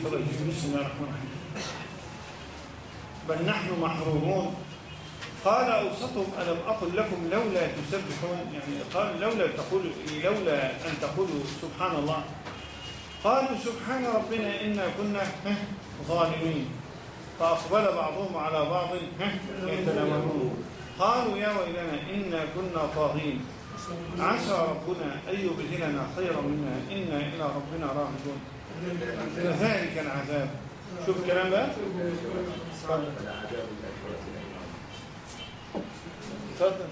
بسم الله الرحمن الرحيم. بل نحن محرومون. قال أوسطهم ألم أقل لكم لولا تسبحون؟ يعني قال لولا تقول لولا أن تقولوا سبحان الله. قالوا سبحان ربنا إنا كنا ظالمين. فأقبل بعضهم على بعض يتلامون قالوا يا ويلنا إنا كنا طاغين. عسى ربنا أن يبدلنا خيرا منا إنا إلى ربنا راغبون. كذلك العذاب شوف الكلام اتفضل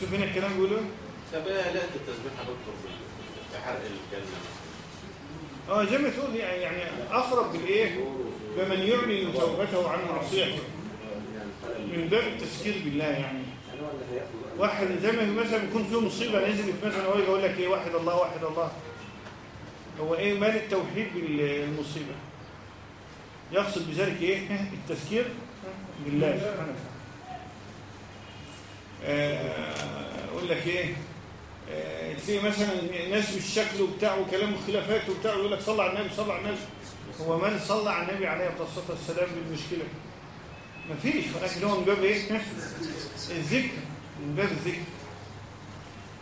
شوف هنا الكلام بيقولوا. طب إيه لا التسبيح يا دكتور حرق الجنة. آه زي ما تقول يعني يعني أقرب بالايه بمن يعلن توبته عن معصيته. من باب التذكير بالله يعني. واحد زي ما مثلا يكون فيه مصيبة نزلت مثلا هو يقول لك إيه؟ واحد الله واحد الله. هو إيه مال التوحيد بالمصيبة؟ يقصد بذلك إيه؟ التذكير بالله. سبحانه أقول لك إيه؟ آه، تلاقي مثلا ناس بالشكل وبتاع وكلام وخلافات وبتاع ويقول لك صلى على النبي صلى على النبي. هو من صلى على النبي عليه الصلاة والسلام بالمشكلة؟ مفيش. ولكن هو من باب إيه؟ الذكر. من باب الذكر.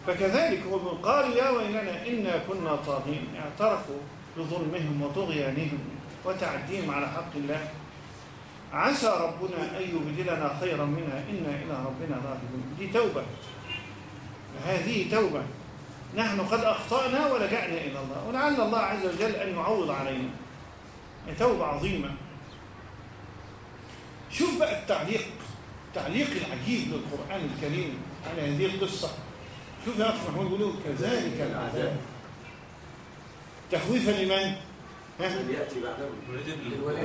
فكذلك هو قالوا يا ويلنا إنا كنا طاغين. اعترفوا بظلمهم وطغيانهم وتعديهم على حق الله. عسى ربنا أن يبدلنا خيرا منها. إنا إلى ربنا راغبون. دي توبة. هذه توبة. نحن قد أخطأنا ولجأنا إلى الله. ولعل الله عز وجل أن يعوض علينا. توبة عظيمة. شوف بقى التعليق. التعليق العجيب للقرآن الكريم على هذه القصة. شوف يا أخي محمود يقولوا كذلك العذاب. تخويفا لمن؟ ها؟ يأتي بعده.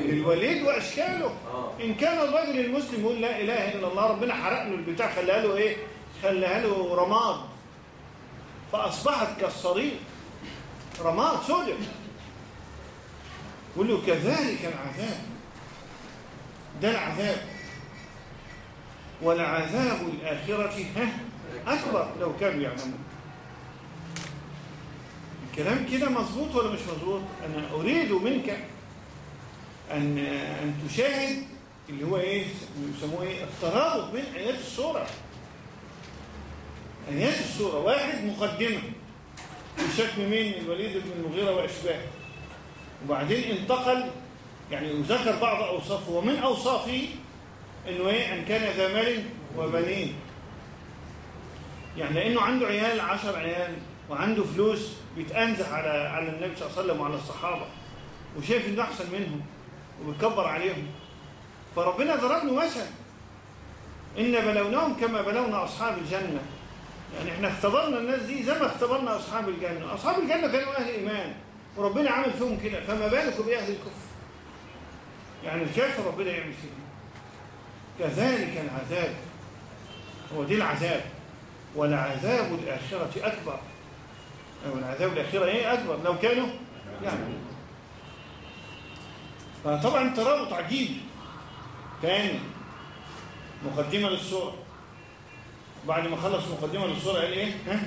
للوليد وأشكاله. آه. إن كان الرجل المسلم يقول لا إله إلا الله ربنا حرق له البتاع خلاها له إيه؟ خلاها له رماد. فأصبحت كالصرير رماد سوداء يقول له كذلك العذاب. ده العذاب. ولعذاب الآخرة ها؟ أكبر لو كانوا يعلمون الكلام كده مظبوط ولا مش مظبوط؟ أنا أريد منك أن أن تشاهد اللي هو إيه يسموه إيه؟ الترابط بين آيات السورة. آيات السورة. واحد مقدمة. في شكل مين الوليد بن المغيرة وأشباهه وبعدين انتقل يعني وذكر بعض أوصافه. ومن أوصافه إنه إيه؟ أن كان ذا مال وبنين. يعني لأنه عنده عيال عشر عيال وعنده فلوس بيتأنزح على على النبي صلى الله عليه وسلم وعلى الصحابة. وشايف إنه أحسن منهم وبيكبر عليهم. فربنا ضرب له مثل إن بلوناهم كما بلونا أصحاب الجنة. يعني إحنا اختبرنا الناس دي زي ما اختبرنا أصحاب الجنة. أصحاب الجنة كانوا أهل إيمان وربنا عمل فيهم كده. فما بالكم بأهل الكفر؟ يعني الكافر ربنا يعمل فيهم؟ كذلك العذاب. هو دي العذاب. ولعذاب الآخرة أكبر. أو العذاب الآخرة إيه أكبر؟ لو كانوا يعني. فطبعا ترابط عجيب. تاني مقدمة للسورة. بعد ما خلص مقدمة للسورة قال إيه؟ ها؟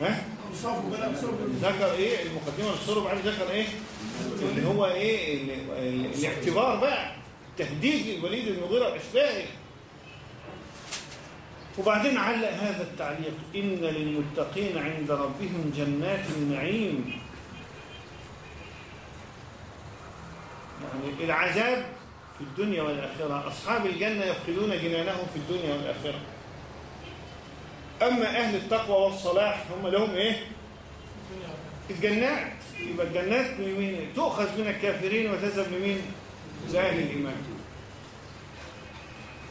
ها؟ ذكر إيه؟ المقدمة للسورة وبعدين ذكر إيه؟ اللي هو إيه؟ ال- ال- الاعتبار بقى. تهديد الوليد المغيرة وأشباهه. وبعدين علق هذا التعليق إن للمتقين عند ربهم جنات النعيم يعني العذاب في الدنيا والآخرة أصحاب الجنة يفقدون جنانهم في الدنيا والآخرة أما أهل التقوى والصلاح هم لهم إيه؟ الجنات يبقى الجنات لمين؟ تؤخذ من الكافرين وتذهب لمين؟ لأهل الإيمان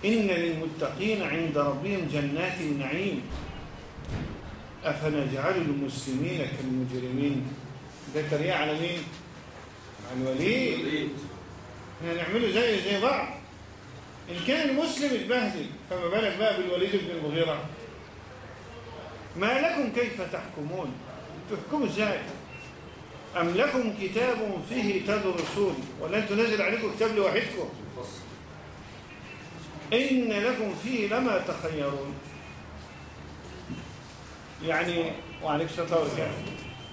إن للمتقين عند ربهم جنات النعيم. أفنجعل المسلمين كالمجرمين. ده تريق على مين؟ على الوليد. إحنا نعمله زي زي بعض. إن كان المسلم اتبهدل فما بالك بقى بالوليد بن المغيرة؟ ما لكم كيف تحكمون؟ تحكموا إزاي؟ أم لكم كتاب فيه تدرسون؟ ولا أنتوا نازل عليكم كتاب لوحدكم؟ إن لكم فيه لما تخيرون. يعني وعليك الصلاة والسلام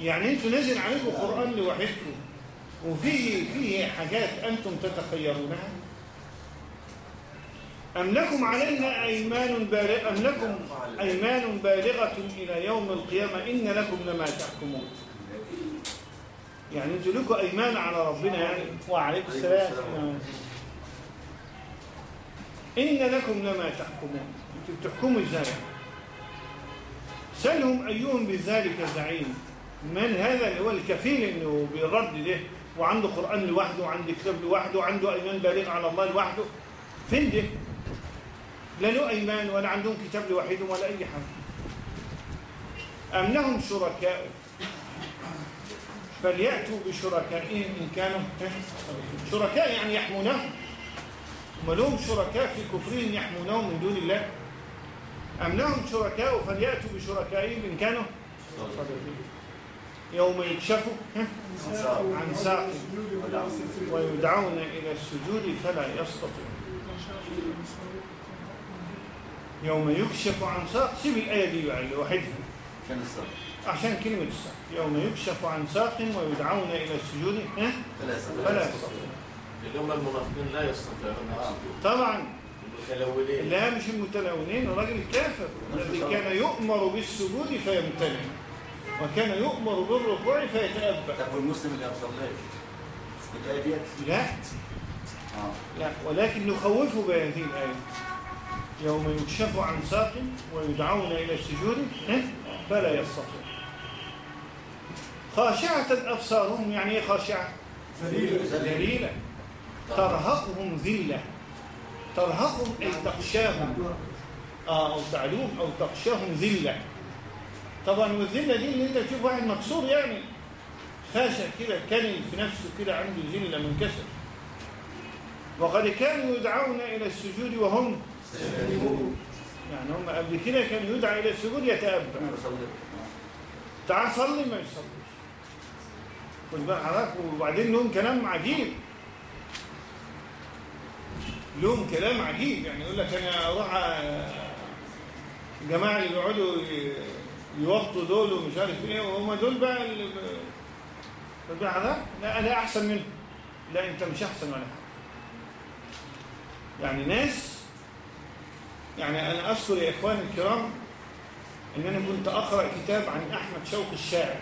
يعني أنتوا نازل عليكم قرآن لوحدكم وفيه فيه حاجات أنتم تتخيرونها؟ أم لكم علينا أيمان بالغة أم لكم أيمان بالغة إلى يوم القيامة؟ إن لكم لما تحكمون. يعني أنتوا لكم أيمان على ربنا يعني؟ وعليكم السلام. إن لكم لما تحكمون. أنتوا بتحكموا إزاي سلهم أيهم بذلك زعيم. من هذا؟ اللي هو الكفيل إنه بالرد ده وعنده قرآن لوحده وعنده كتاب لوحده وعنده أيمان بالغ على الله لوحده. فين ده؟ لا له أيمان ولا عندهم كتاب لوحدهم ولا أي حاجة. أم لهم شركاء؟ فليأتوا بشركائهم إن كانوا شركاء يعني يحمونهم ما لهم شركاء في كفرهم يحمونهم من دون الله؟ أم لهم شركاء فليأتوا بشركائهم إن كانوا يوم يكشفوا عن ساق ويدعون إلى السجود فلا يستطيعون. يوم يكشف عن ساق سيب الآية دي يعني لوحدها. عشان عشان كلمة الساق. يوم يكشف عن ساق ويدعون إلى السجود ها؟ فلا يستطيع فلا يستطيعون. اللي هم المنافقين لا يستطيعون السجود. طبعا. المتلونين. لا مش المتلونين الراجل الكافر. الذي كان يؤمر بالسجود فيمتنع. وكان يؤمر بالركوع فيتأبى. طب والمسلم اللي ما بيصليش؟ الآية ديت؟ لا. آه. لا ولكن نخوفه بهذه الآية. يوم يكشف عن ساق ويدعون إلى السجود ها؟ فلا يستطيع. خاشعة أبصارهم يعني إيه خاشعة؟ ذليلة ترهقهم ذلة. ترهقهم أي تخشاهم. آه أو تعلوم أو تخشاهم ذلة. طبعا والذلة دي اللي أنت تشوف واحد مكسور يعني. خاشع كده كلم في نفسه كده عنده ذلة منكسر وقد كانوا يدعون إلى السجود وهم يعني هم قبل كده كانوا يدعى إلى السجود بيصليش تعال صلي ما يصليش. خد بقى حضرتك وبعدين لهم كلام عجيب. لهم كلام عجيب يعني يقول لك أنا أروح الجماعه اللي بيقعدوا ي- يوطوا دول ومش عارف إيه وهم دول بقى بقى حضرتك لا أنا أحسن منهم. لا أنت مش أحسن ولا حاجة. يعني ناس يعني أنا أذكر يا إخواني الكرام إن أنا كنت أقرأ كتاب عن أحمد شوقي الشاعر.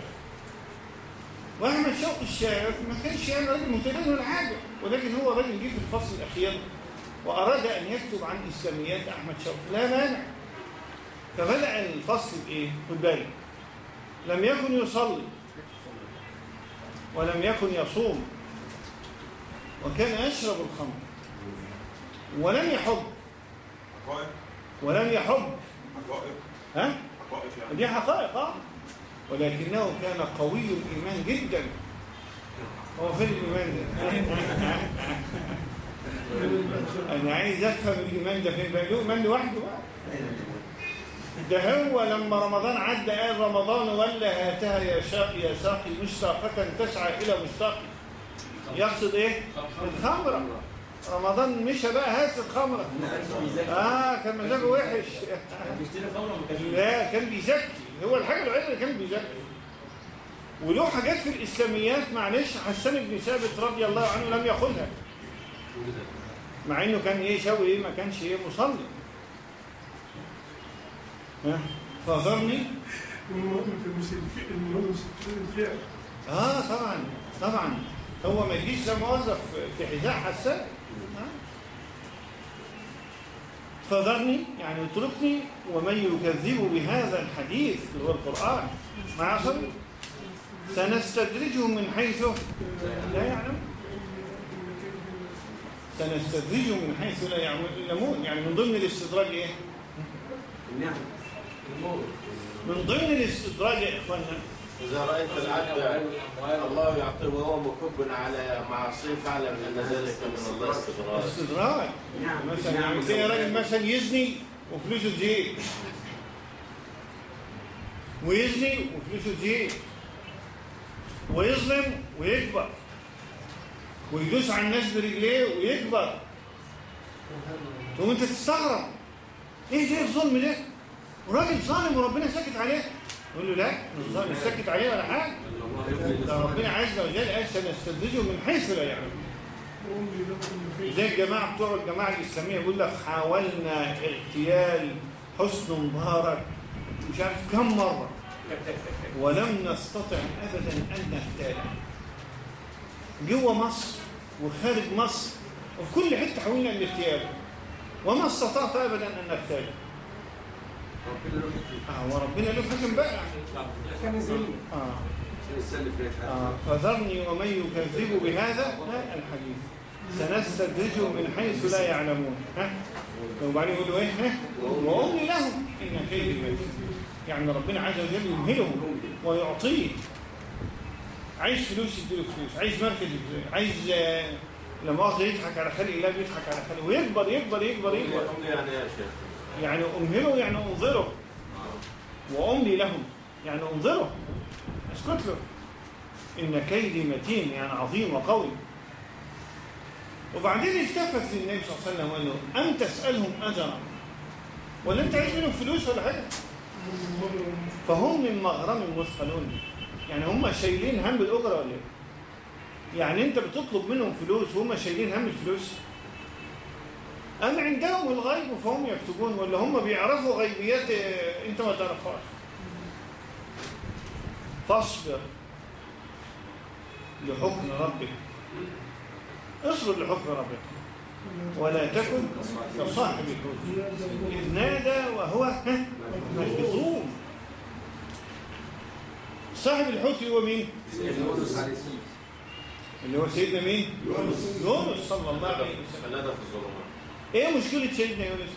وأحمد شوقي الشاعر ما كانش يعني راجل متدين ولا حاجة ولكن هو راجل جه في الفصل الأخير. وأراد أن يكتب عن إسلاميات أحمد شوقي. لا مانع. فبدأ الفصل بإيه؟ خد بالك لم يكن يصلي ولم يكن يصوم وكان يشرب الخمر ولم يحب. حقائق. ولم يحب. حقائق. ها؟ حقائق يعني. دي حقائق آه. ولكنه كان قوي الإيمان جدا. هو فين الإيمان ده؟ أنا عايز أفهم الإيمان ده فين؟ بقى له إيمان لوحده. بقى ده هو لما رمضان عدى قال رمضان ولا هاتها يا شاقي يا ساقي مشتاقة تسعى إلى مشتاقي يقصد إيه؟ الخمرة. رمضان مشى بقى هات الخمرة. آه كان مزاجه وحش. لا كان بيزكي. هو الحاجة الوحيدة اللي كان بيزكي. وله حاجات في الإسلاميات معلش حسان بن ثابت رضي الله عنه لم ياخدها. مع إنه كان إيه شوي إيه ما كانش إيه مصلي. ها؟ الفعل آه طبعا طبعا. هو ما يجيش لا موظف في حذاء حسان. فذرني يعني اتركني. ومن يكذب بهذا الحديث اللي هو القرآن مع صبر سنستدرجهم من حيث لا يعلم. سنستدرجهم من حيث لا يعلمون يعني من ضمن الاستدراج إيه؟ النعم. من ضمن الاستدراج يا اخوانا إذا رأيت العبد الله يعطيه وهو مكب على معصيه فاعلم أن ذلك من الله. استدراج. استدراج. نعم. مثلا نعم. يعني تلاقي راجل مثلا يزني وفلوسه تزيد ويزني وفلوسه تزيد ويظلم ويكبر. ويدوس على الناس برجليه ويكبر. تقوم انت تستغرب. إيه ده؟ الظلم ده؟ وراجل ظالم وربنا ساكت عليه. يقول له لا مش ظالم. مش ساكت عليه ولا حاجة. ده ربنا عز وجل قال سنستدرجهم من حيث لا من زي الجماعة بتوع الجماعة الإسلامية يقول لك حاولنا اغتيال حسن مبارك. مش عارف كم مرة. ولم نستطع أبدا أن نغتاله جوه مصر وخارج مصر وفي كل حتة حاولنا الاغتيال وما استطعت أبدا أن نغتاله آه وربنا له حكم بقى. كان يزيد. آه. فذرني ومن يكذب بهذا الحديث. سنستدرجهم من حيث لا يعلمون. ها؟ وبعدين يقولوا إيه؟ ها وأملي لهم ان متين يعني ربنا عز وجل يمهلهم ويعطيه عايز فلوس يديله فلوس عايز مركز يديله عايز آه، لما مؤاخذة يضحك على خلق الله بيضحك على خلقه ويكبر يكبر يكبر يكبر. أملي يعني يا شيخ؟ يعني أمهله يعني أنظره. وأملي لهم يعني أنظره. أسكت له. إن كيدي متين يعني عظيم وقوي. وبعدين التفت للنبي صلى الله عليه وسلم وقال له أم تسألهم أجرا. ولا أنت عايز منهم فلوس ولا حاجة؟ فهم من مغرم مثقلون يعني هم شايلين هم الأجرة ولا إيه؟ يعني أنت بتطلب منهم فلوس وهم شايلين هم الفلوس. أم عندهم الغيب فهم يكتبون ولا هم بيعرفوا غيبيات أنت ما تعرفهاش؟ فاصبر لحكم ربك. اصبر لحكم ربك. ولا تكن كصاحب الحوت. إذ نادى وهو مكظوم صاحب الحوت هو مين؟ اللي هو سيدنا مين؟ يونس. يونس صلى الله عليه وسلم. في الظلمات إيه مشكلة سيدنا يونس؟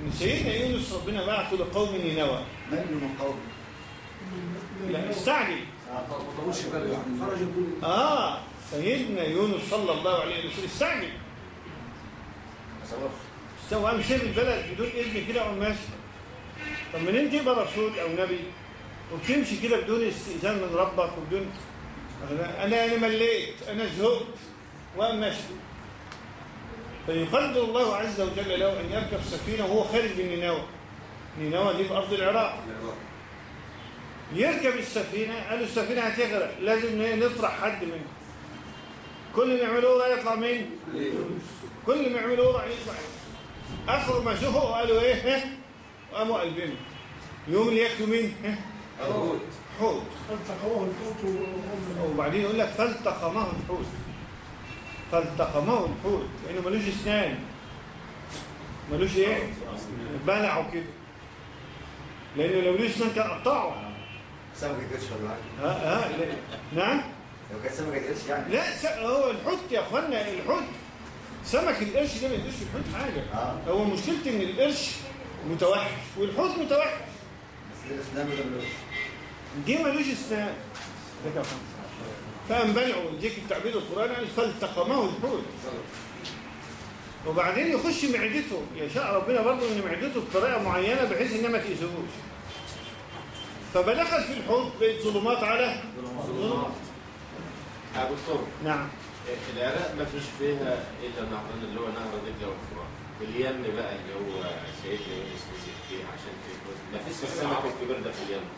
إن سيدنا يونس ربنا بعثه لقوم نينوى من من قوم لا استعجل. آه سيدنا يونس صلى الله عليه وسلم. استعجل. استوى قام سيب البلد بدون إذن كده وقام ماشي. طب منين تبقى رسول أو نبي؟ وبتمشي كده بدون استئذان من ربك وبدون أنا أنا مليت أنا زهقت وقام ماشي فيقدر الله عز وجل له أن يركب سفينة وهو خارج من نينوى. نينوى دي في أرض العراق. يركب السفينة قالوا السفينة هتغرق لازم نطرح حد منها كل اللي يعملوه ده يطلع مين؟ كل اللي يعملوه ده يطلع آخر ما شوفوا قالوا إيه؟ قاموا قلبنا يوم اللي ياكلوا مين؟ ها؟ حوت. فالتقوه الحوت وبعدين يقول لك فالتقمه الحوت. فالتقمه الحوت. لأنه ملوش أسنان. ملوش إيه؟ بلعوا كده. لأنه لو ليه أسنان كان قطعه سمكة قرش ولا حاجة ها ها لا. نعم؟ لو كانت سمكة قرش يعني. لا س- هو الحوت يا أخوانا الحوت. سمك القرش ده ما يدوش في الحوت حاجة. آه. هو مشكلته إن القرش متوحش. والحوت متوحش. بس الاسلام ده دي ملوش اسنان ده كده فقام بلعوا ديك التعبير القراني قال فالتقمه الحوت. وبعدين يخش معدته. يشاء ربنا برضه إن معدته بطريقة معينة بحيث إنها ما تأذيهوش. فبلغت في الحوت بقت ظلمات على ظلمات يا دكتور نعم. العراق ما فيش فيها إلا نهرين اللي هو نهر دجله والفرات. اليمن بقى اللي هو سيدنا يونس نزل فيه عشان فيه ما فيش السمك الكبير ده في اليمن.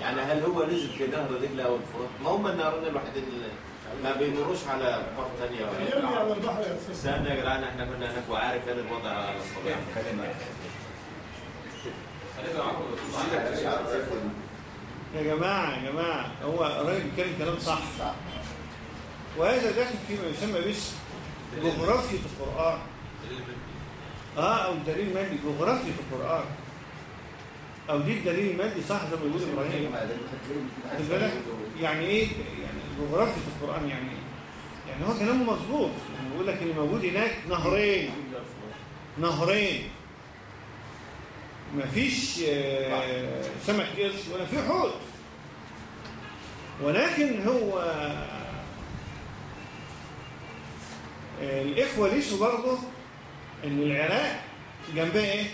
يعني هل هو نزل في نهر دجله أو الفرات؟ ما هم النهرين الوحيدين اللي ما بيمروش على بحر ثانية يرمي ولا على البحر يا استنى يا جدعان إحنا كنا هناك وعارف إيه الوضع. على الطبيعه كلمة يا جماعة يا جماعة هو الراجل بيتكلم كلام صح. وهذا داخل فيما يسمى باسم جغرافية القرآن. آه أو الدليل المادي جغرافية القرآن. أو دي الدليل المادي صح زي ما بيقول إبراهيم. خد بالك؟ يعني إيه؟ يعني جغرافية القرآن يعني إيه؟ يعني هو كلامه مظبوط. يعني بيقول لك اللي موجود هناك نهرين. نهرين. مفيش آه، سمك قرش ولا في حوت. ولكن هو آه، الإخوة ليسوا برضه إن العراق جنبها إيه؟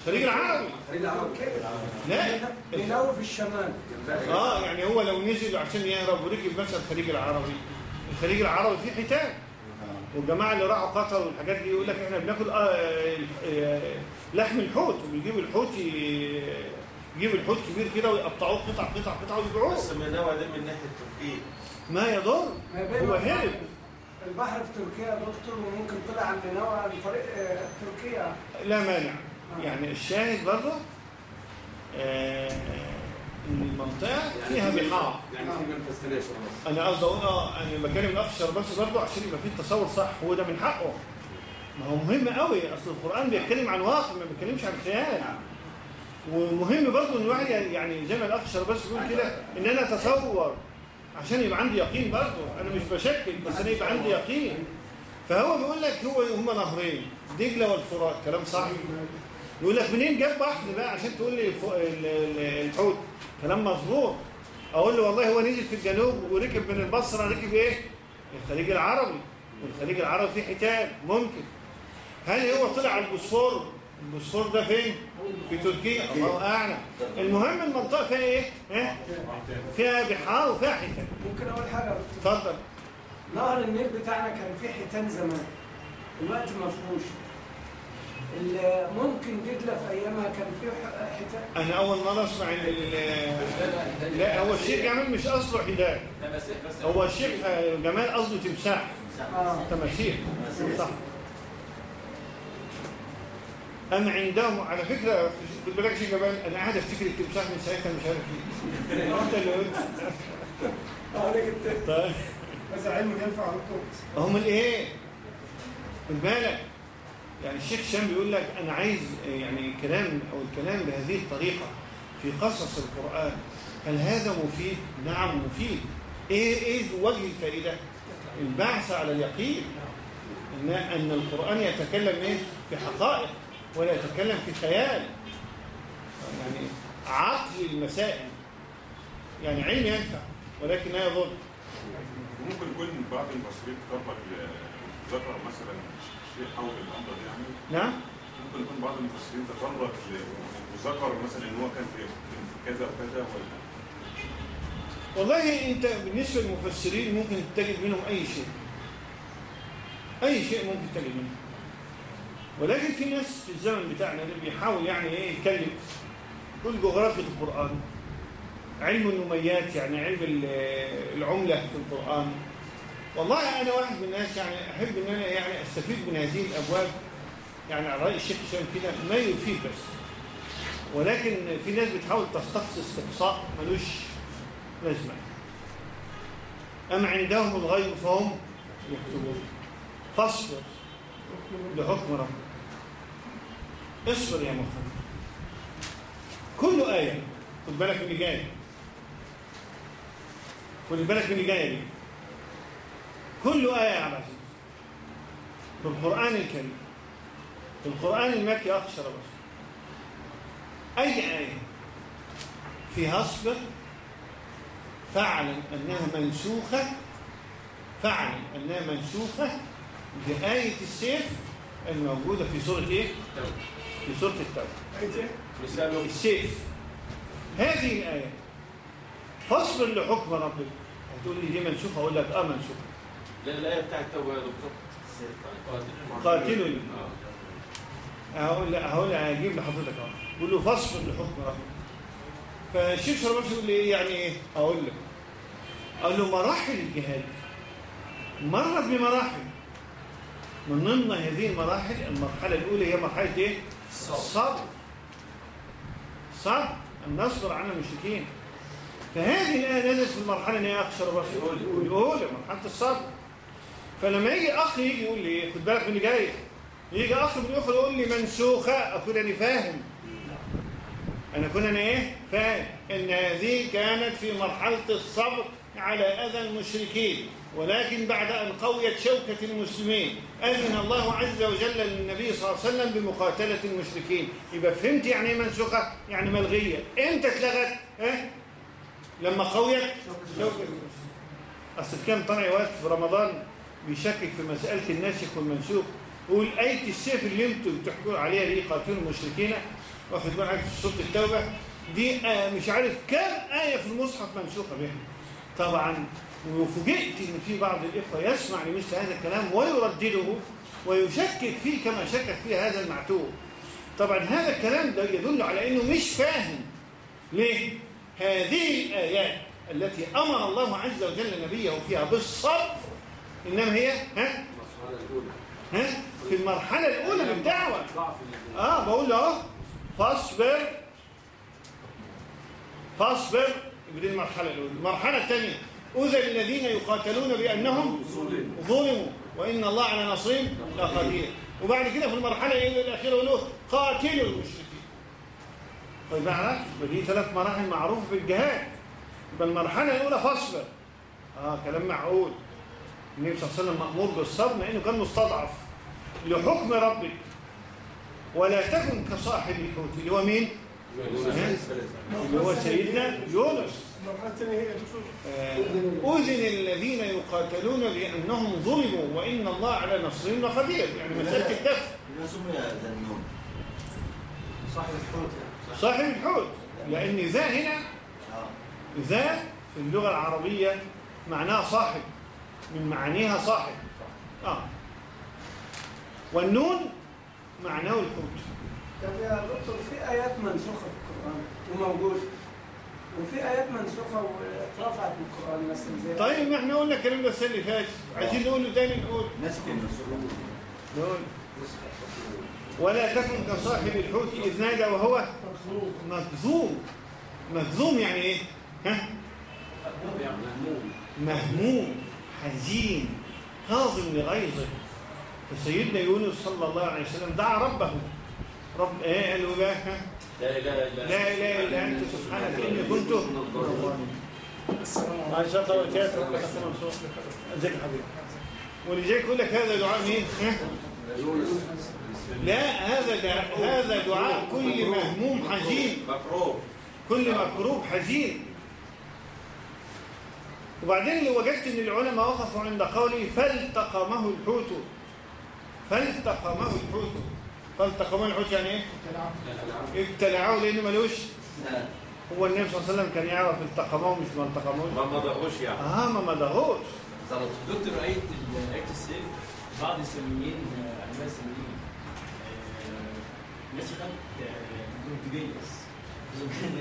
الخليج العربي. لا. بيناوي في الشمال. آه يعني هو لو نزل عشان يهرب وركب مثلا الخليج العربي. الخليج العربي فيه حيتان. والجماعة اللي راحوا قطر والحاجات دي يقول لك إحنا بناكل آه، آه، لحم الحوت وبيجيبوا الحوت ي- يجيبوا الحوت كبير كده ويقطعوه قطع قطع قطع ويبيعوه. بس من نوع ده من ناحية تركيا ما يضر. ما هو هرب. البحر في تركيا يا دكتور وممكن طلع عن نينوى عن طريق آه، تركيا. لا مانع. يعني الشاهد برضه آه، إن المنطقة فيها بحار يعني في مصر. أنا قصدي أقول آه أنا بكلم الاخ بس برضه عشان يبقى في تصور صح هو ده من حقه. ما هو مهم قوي أصل القرآن بيتكلم عن واقع ما بيتكلمش عن خيال. ومهم برضه إن الواحد يعني زي ما الاخ بس بيقول كده إن أنا أتصور. عشان يبقى عندي يقين برضه. أنا مش بشكل بس أنا يبقى عندي يقين. فهو بيقول لك هو هما نهرين دجلة والفرات. كلام صح؟ يقول لك منين جاب بحر بقى عشان تقول لي الحوت؟ كلام مظبوط. أقول له والله هو نزل في الجنوب وركب من البصرة ركب إيه؟ الخليج العربي. والخليج العربي فيه حيتان ممكن. هل هو طلع على البوسفور؟ البوسفور ده فين؟ في تركيا الله أعلم. المهم المنطقة فيها إيه؟ ها؟ فيها بحار وفيها حيتان. ممكن أقول حاجة؟ يا دكتور؟ اتفضل. نهر النيل بتاعنا كان فيه حيتان زمان. دلوقتي ما فيهوش. ممكن دجله في أيامها كان فيه ح- حيتان؟ أنا أول مرة أسمع إن ال- لا هو الشيخ جمال مش قصده بس بس. هو الشيخ جمال قصده تمساح. آه. تماثيل صح. أما عندهم على فكرة خد بالك يا جمال أنا قاعد أفتكر التمساح من ساعتها مش عارف ليه أنت اللي قلت. أنا جبت طيب. بس علم ينفع على طول هم الإيه؟ خد بالك يعني الشيخ هشام بيقول لك أنا عايز يعني كلام أو الكلام بهذه الطريقة في قصص القرآن. هل هذا مفيد؟ نعم مفيد. إيه إيه وجه الفائدة؟ البعث على اليقين أن القرآن يتكلم إيه؟ في حقائق. ولا يتكلم في خيال. يعني عقل المسائل. يعني علم ينفع ولكن لا يضر. ممكن يكون بعض المصريين تطبق ذكر مثلا شيء حول الأمر يعني؟ نعم. ممكن يكون بعض المفسرين تطرق وذكر مثلا إن هو كان في في كذا وكذا ولا؟ والله أنت بالنسبة للمفسرين ممكن تجد منهم أي شيء. أي شيء ممكن تجد منهم ولكن في ناس في الزمن بتاعنا اللي بيحاول يعني إيه يتكلم. يقول جغرافيا القرآن. علم النميات يعني علم ال- العملة في القرآن. والله أنا واحد من الناس يعني أحب إن أنا يعني أستفيد من هذه الأبواب. يعني على رأي الشيخ هشام كده ما يفيد بس. ولكن في ناس بتحاول تستقصي استقصاء ملوش لازمة. أم عندهم الغيب فهم يكتبون. فاصبر. لحكم ربك. اصبر يا محمد. كل آية خد بالك من اللي جاي خد بالك من اللي جاي دي. كل آية يا عبد في القرآن الكريم في القرآن المكي أخشر بس أي آية؟ فيها اصبر فاعلم أنها منسوخة فاعلم أنها منسوخة بآية السيف الموجودة في سورة إيه؟ في سورة التوبة. السيف هذه الآية. فاصبر لحكم ربك هتقول لي دي منسوخة أقول لك آه منسوخة. لا الآية بتاعت التوبة يا دكتور. قاتلني. هقول هقول هجيب لحضرتك أهو. بقول له فاصبر لحكم ربك فالشيخ شرباش يقول لي إيه يعني إيه؟ أقول لك. أقول له مراحل الجهاد. مرت بمراحل. من ضمن هذه المراحل المرحلة الأولى هي مرحلة إيه؟ الصبر. أن نصبر على المشركين. فهذه الآية نزلت في المرحلة ان هي اخشر بس الاولى مرحلة الصبر. فلما يجي أخ يجي يقول لي؟ خد بالك من اللي جاي. يجي أخ من الاخوه يقول لي منسوخة. اكون أنا فاهم. أنا كنت أنا إيه؟ فاهم ان هذه كانت في مرحلة الصبر على أذى المشركين. ولكن بعد أن قويت شوكة المسلمين أذن الله عز وجل للنبي صلى الله عليه وسلم بمقاتلة المشركين. يبقى فهمت يعني إيه منسوخة؟ يعني ملغية. إمتى اتلغت؟ ها لما قويت المسلمين أصل كان طلع وقت في رمضان بيشكك في مسألة الناسخ والمنسوخ؟ يقول آية السيف اللي أنتوا بتحكوا عليها دي قاتلوا المشركين واخد بالك في سورة التوبة؟ دي آه مش عارف كام آية في المصحف منسوخة بها. طبعا وفوجئت إن في بعض الإخوة يسمع لمثل هذا الكلام ويردده ويشكك فيه كما شكك فيه هذا المعتوه. طبعا هذا الكلام ده يدل على إنه مش فاهم ليه هذه الآيات التي أمر الله عز وجل نبيه فيها بالصبر إنما هي ها؟ المرحلة الأولى. ها؟ في المرحلة الأولى من الدعوه آه بقول له أهو. فاصبر فاصبر دي المرحلة الأولى. المرحلة الثانية أذن الذين يقاتلون بأنهم ظلم. ظلموا. وإن الله على نصرهم لقدير. وبعد كده في المرحلة الأخيرة يقول له قاتلوا المشركين. طيب معلش دي ثلاث مراحل معروفة في الجهاد. يبقى المرحلة الأولى فاصبر آه كلام معقول. النبي صلى الله عليه وسلم مأمور بالصبر لأنه كان مستضعف. لحكم ربك. ولا تكن كصاحب الحوت. اللي هو مين؟ اللي هو سيدنا يونس. آه، أذن الذين يقاتلون بأنهم ظلموا وإن الله على نصرهم لقدير يعني مسألة الدفع صاحب الحوت يعني. صاحب الحوت. لأن ذا هنا ذا في اللغة العربية معناها صاحب. من معانيها صاحب. آه. والنون معناه الحوت. طب يا دكتور في آيات منسوخة في القرآن وموجودة وفي آيات منسوخة واترفعت من القرآن مثلا زي طيب ما إحنا قلنا الكلام ده السنة اللي فاتت. عايزين نقوله تاني نقول. نسك المسؤول نقول. ولا تكن كصاحب الحوت إذ نادى وهو مكذوب مكذوم يعني إيه؟ ها؟ مهموم مهموم حزين كاظم لغيظه فسيدنا يونس صلى الله عليه وسلم دعا ربه. رب إيه قال له بقى؟ لا إله إلا لا إله إلا أنت. سبحانك إني كنت. السلام أحسن منصور ازيك يا حبيبي ولذلك يقول لك هذا دعاء مين؟ لا هذا دعاء هذا دعاء كل مهموم حزين. مكروه. كل مكروب حزين. وبعدين اللي وجدت إن العلماء وقفوا عند قوله فالتقمه الحوت. فالتقمه الحوت فالتقمه الحوت يعني إيه؟ ابتلعه لأنه ملوش هو النبي صلى الله عليه وسلم كان يعرف التقمه مش ما التقموش ما مضغوش يعني آه ما مدهوش دكتور آية ال- آية السيف بعض الساميين آه، علماء الساميين آه، نسخت آه، بنتوجية بس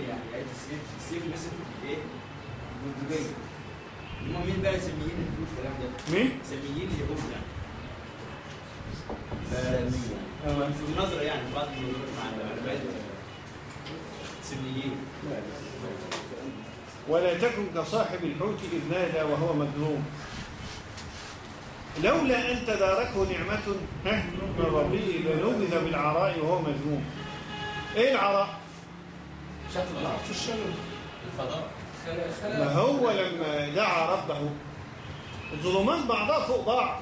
يعني آية السيف السيف نسخ إيه؟ بنتوجية هم مين بقى ساميين اللي بيقولوا الكلام ده؟ مين؟ ساميين اليهود يعني آه، في النظرة يعني بعض مع ولا تكن كصاحب الحوت إذ نادى وهو مجنون لولا أن تداركه نعمة من ربه لنبذ بالعراء وهو مجنون إيه العراء؟ في الشمال الفضاء ما هو لما دعا ربه. الظلمات بعضها فوق بعض.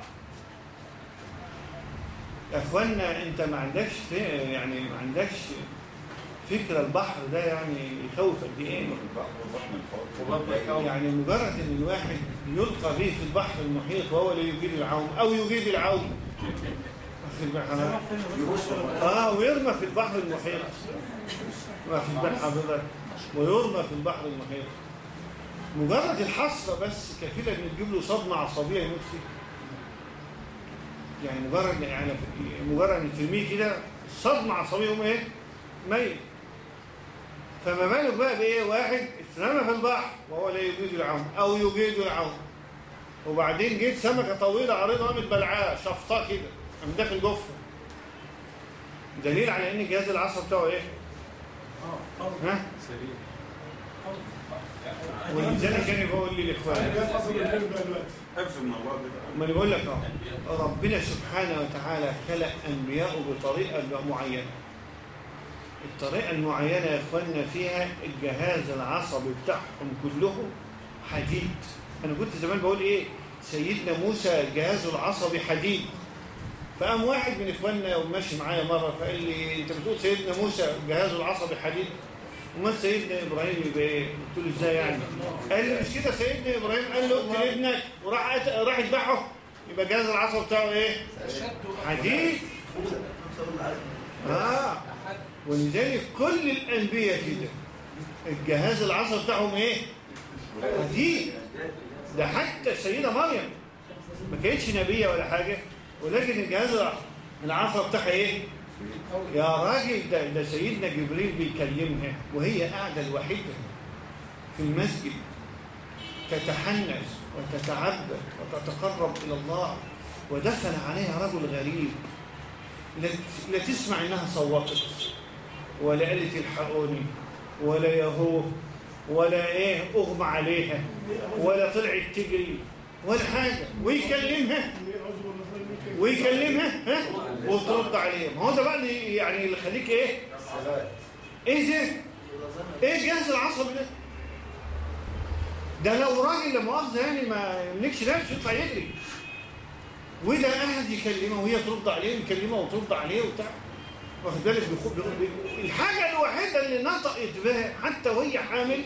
يا اخوانا أنت ما عندكش يعني ما عندكش فكره البحر ده يعني يخوف قد إيه؟ يعني مجرد إن الواحد يلقى به في البحر المحيط وهو لا يجيد العوم أو يجيد العوم. واخد بال حضرتك؟ آه ويرمى في البحر المحيط. واخد بال حضرتك. ويرمى في البحر المحيط. مجرد الحسرة بس كفيلة ان تجيب له صدمة عصبية يموت فيها. يعني مجرد يعني مجرد ان ترميه كده صدمة عصبية يقوم إيه؟ ميت فما بالك بقى بإيه؟ واحد اترمى في البحر وهو لا يجيد العوم أو يجيد العوم وبعدين جيت سمكة طويلة عريضة قامت بلعاه شفطاه كده قام داخل جفه دليل على إن جهاز العصب بتاعه إيه؟ ها؟ ولذلك كان بقول دلوقتي حفظ من الله ما أنا بقول لك اهو ربنا سبحانه وتعالى خلق انبياءه بطريقة معينة. الطريقة المعينة يا إخواننا فيها الجهاز العصبي بتاعهم كله حديد. أنا كنت زمان بقول إيه؟ سيدنا موسى جهازه العصبي حديد. فقام واحد من إخواننا وماشي معايا مرة فقال لي أنت بتقول سيدنا موسى جهازه العصبي حديد؟ امال سيدنا إبراهيم يبقى إيه؟ قلت له إزاي يعني؟ قال لي مش كده سيدنا إبراهيم قال له اقتل ابنك وراح راح يذبحه يبقى جهاز العصب بتاعه إيه؟ حديد آه ولذلك كل الأنبياء كده الجهاز العصب بتاعهم إيه؟ حديد ده حتى السيدة مريم ما كانتش نبية ولا حاجة ولكن الجهاز العصا بتاعها إيه؟ يا راجل ده, ده سيدنا جبريل بيكلمها وهي قاعدة الوحيدة في المسجد. تتحنس وتتعبد وتتقرب إلى الله ودخل عليها رجل غريب. لا تسمع إنها صوتت ولا قالت الحقوني ولا يهو ولا إيه أغمى عليها ولا طلعت تجري ولا حاجة. ويكلمها. ويكلمها ها؟ وترد عليه ما هو ده بقى اللي يعني اللي يخليك إيه إيه ده إيه الجهاز العصبي ده ده لو راجل لا مؤاخذه يعني ما يملكش نفسه يطلع يجري وده قاعد يكلمها وهي ترد عليه ويكلمها وترد عليه وبتاع واخد بالك الحاجة الوحيده اللي نطقت بها حتى وهي حامل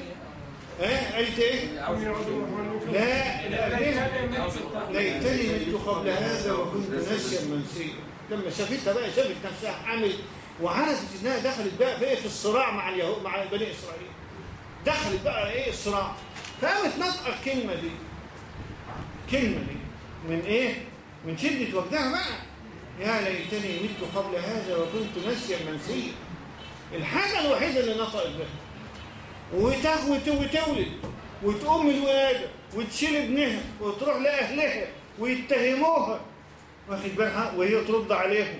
ها قالت إيه؟ لا لا ليتني مت قبل هذا وكنت ناسيا منسيا لما شافتها بقى شافت نفسها حامل وعرفت انها دخلت بقى في إيه؟ في الصراع مع اليهود مع بني إسرائيل. دخلت بقى إيه؟ الصراع. فقامت نطقه الكلمة دي. كلمة دي. من إيه؟ من شدة وجدها بقى. يا ليتني مت قبل هذا وكنت ناسيا منسيا. الحاجة الوحيدة اللي نطقت بها وتهوت وتولد. وتقوم الولادة. وتشيل ابنها. وتروح لأهلها. ويتهموها. واخد بالها وهي ترد عليهم.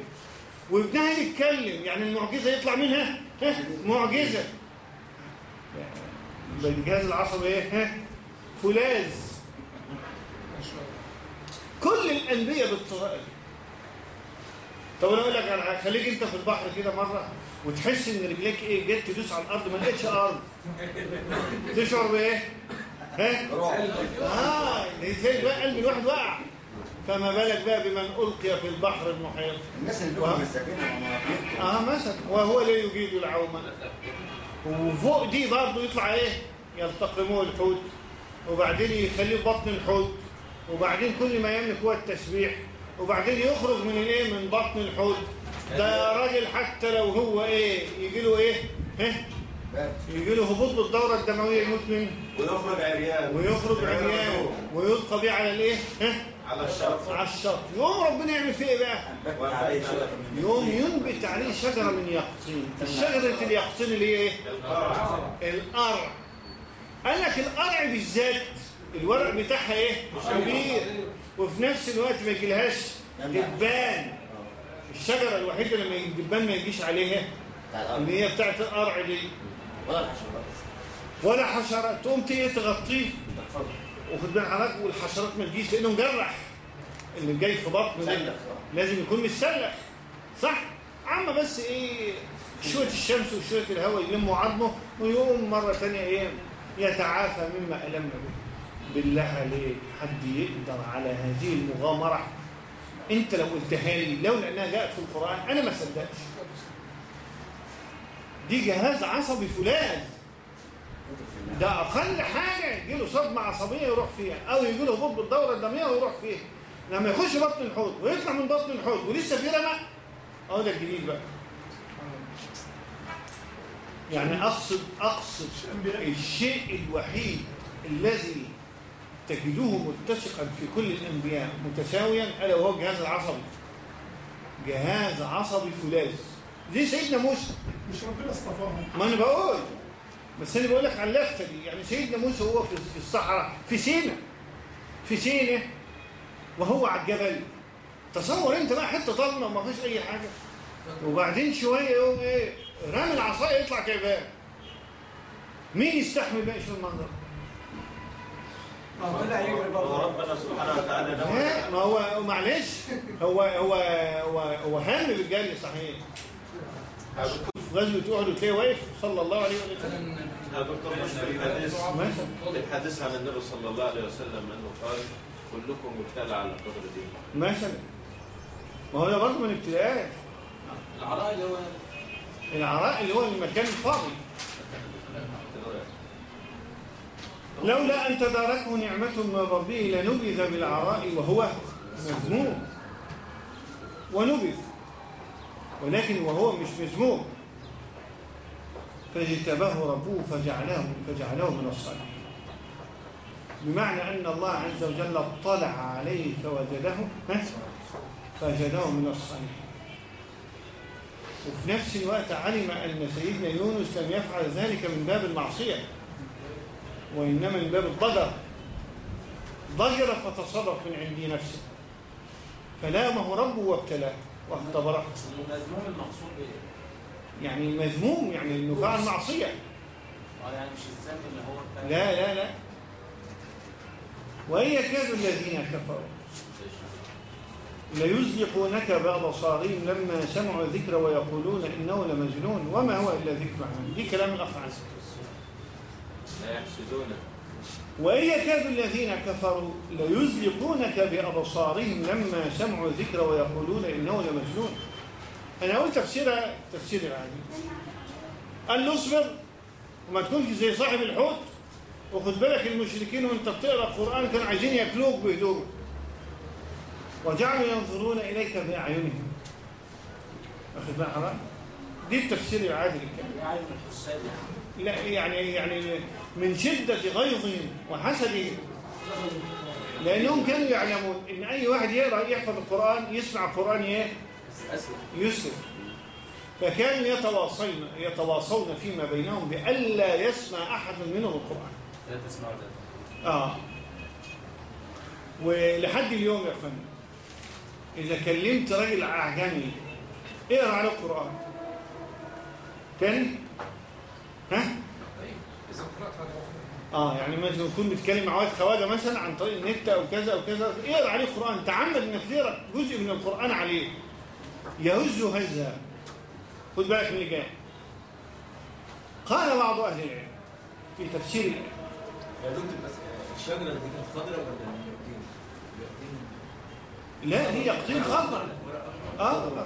وابنها يتكلم يعني المعجزة يطلع منها ها معجزة. الجهاز العصبي إيه ها فولاذ. كل الأنبياء بالطريقة دي. طب أنا أقول لك على حاجة خليك أنت في البحر كده مرة وتحس إن رجليك إيه جت تدوس على الأرض ما لقيتش أرض. تشعر بإيه؟ ها؟ آه تلاقي بقى؟ قلب الواحد وقع فما بالك بقى بمن ألقي في البحر المحيط الناس اللي السفينة وما آه مثلا. وهو لا يجيد العوم. وفوق دي برضه يطلع إيه؟ يلتقموه الحوت. وبعدين يخليه في بطن الحوت. وبعدين كل ما يملك هو التسبيح وبعدين يخرج من الايه من بطن الحوت. ده يا راجل حتى لو هو إيه؟ يجي له إيه؟ ها يجي له هبوط بالدورة الدموية يموت منه ويخرج عريان. ويخرج عريان ويلقى بيه على الايه؟ على الشط. على الشط. يقوم ربنا يعمل فيه إيه بقى؟ يوم ينبت عليه شجرة من يقطين. الشجرة اليقطين اللي هي إيه؟ القرع. القرع. قال لك القرع بالذات الورق بتاعها إيه؟ كبير. وفي نفس الوقت ما يجيلهاش دبان. الشجرة الوحيدة لما الدبان ما يجيش عليها اللي هي بتاعت القرع دي. ولا الحشرات ولا حشرات. تقوم تيجي تغطيه وخد بال حضرتك والحشرات ما تجيش لأنه مجرح. اللي جاي في بطنه ده. لازم يكون متسلخ. صح؟ عم بس إيه شوية الشمس وشوية الهواء يلموا عظمه ويقوم مرة ثانية إيه يتعافى مما ألم به. بالله عليك حد يقدر على هذه المغامرة؟ أنت لو قلتها لي لولا انها جاءت في القرآن أنا ما صدقتش. دي جهاز عصبي فولاذ ده أقل حاجة يجي له صدمة عصبية يروح فيها أو يجي له هبوط بالدوره الدموية ويروح فيها. لما يخش بطن الحوض ويطلع من بطن الحوض ولسه في رمق اهو ده الجديد بقى. يعني أقصد أقصد الشيء الوحيد الذي تجدوه متسقا في كل الأنبياء متساويا ألا وهو الجهاز العصبي. جهاز عصبي فولاذ. زي سيدنا موسى. مش ربنا اصطفاهم. ما أنا بقول. بس أنا بقول لك على اللفتة دي. يعني سيدنا موسى هو في في الصحراء في سينا. في سينا وهو على الجبل. تصور أنت بقى حتة ضلمه وما فيش أي حاجة. وبعدين شوية يقوم إيه؟ رامي العصاية يطلع كيبان مين يستحمل بقى يشوف المنظر؟ ما هو طلع يجري برضه. وربنا سبحانه وتعالى ما هو معلش. هو هو هو هو هام بالجري صحيح. في غزوة أحد وتلاقيه واقف صلى الله عليه وسلم. يا دكتور مش في الحديث مثلا في الحديث عن النبي صلى الله عليه وسلم أنه قال كلكم مبتلى على قدر دينه مثلا ما هو ده برضه من ابتلاءات العراء اللي هو العراء اللي هو المكان الفاضي لولا أن تداركه نعمة من ربه لنبذ بالعراء وهو مذموم. ونبذ. ولكن وهو مش مذموم. فاجتباه ربه فجعله فجعله من الصالحين. بمعنى أن الله عز وجل اطلع عليه فوجده؟ فوجده من الصالحين. وفي نفس الوقت علم أن سيدنا يونس لم يفعل ذلك من باب المعصية وإنما من باب الضجر. ضجر فتصرف من عند نفسه. فلامه ربه وابتلاه واختبره. المذموم المقصود؟ يعني مذموم يعني إنه فعل معصية. آه يعني مش الذنب اللي هو لا لا لا. وإن يكاد الذين كفروا. ليزلقونك بأبصارهم لما سمعوا الذكر ويقولون إنه لمجنون. وما هو إلا ذكر عنه دي كلام الأخ عز لا يحسدونه وإن يكاد الذين كفروا. ليزلقونك بأبصارهم لما سمعوا الذكر ويقولون إنه لمجنون. أنا أقول تفسيرها تفسير العادي قال له اصبر وما تكونش زي صاحب الحوت وخد بالك المشركين وانت بتقرأ القرآن كانوا عايزين ياكلوك بهدوء. وجعلوا ينظرون إليك بأعينهم. واخد بالك حضرتك؟ دي التفسير العادي للكلام يعني يعني لا يعني يعني من شدة غيظهم وحسدهم لأنهم كانوا يعلمون إن أي واحد يقرأ يحفظ القرآن يسمع القرآن إيه؟ يسر. فكانوا يتواصلون يتواصون فيما بينهم بألا يسمع أحد منهم القرآن. لا تسمعوا ده آه. ولحد اليوم يا فندم إذا كلمت راجل أعجمي اقرأ على القرآن. تاني؟ ها؟ آه يعني مثلا يكون بتكلم مع واحد خواجة مثلا عن طريق النت أو كذا أو كذا اقرأ عليه القرآن تعمد إنك تقرأ جزء من القرآن عليه. يهز هزا. خد بالك من اللي جاي قال بعض أهل العلم في تفسير الآية. يا دكتور بس الشجرة دي كانت خضراء ولا يقطين؟ لا هي يقطين خضر آه. آه.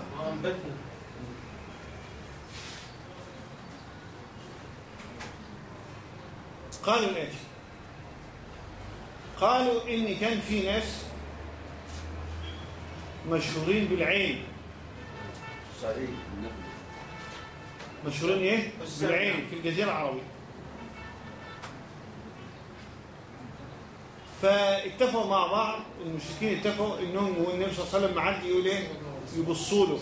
قالوا الآتي قالوا إن كان في ناس مشهورين بالعين. مشهورين إيه؟ بالعين في الجزيرة العربية. فاتفقوا مع بعض المشركين اتفقوا إنهم والنبي صلى الله عليه وسلم معدي يقول إيه؟ يبصوا له.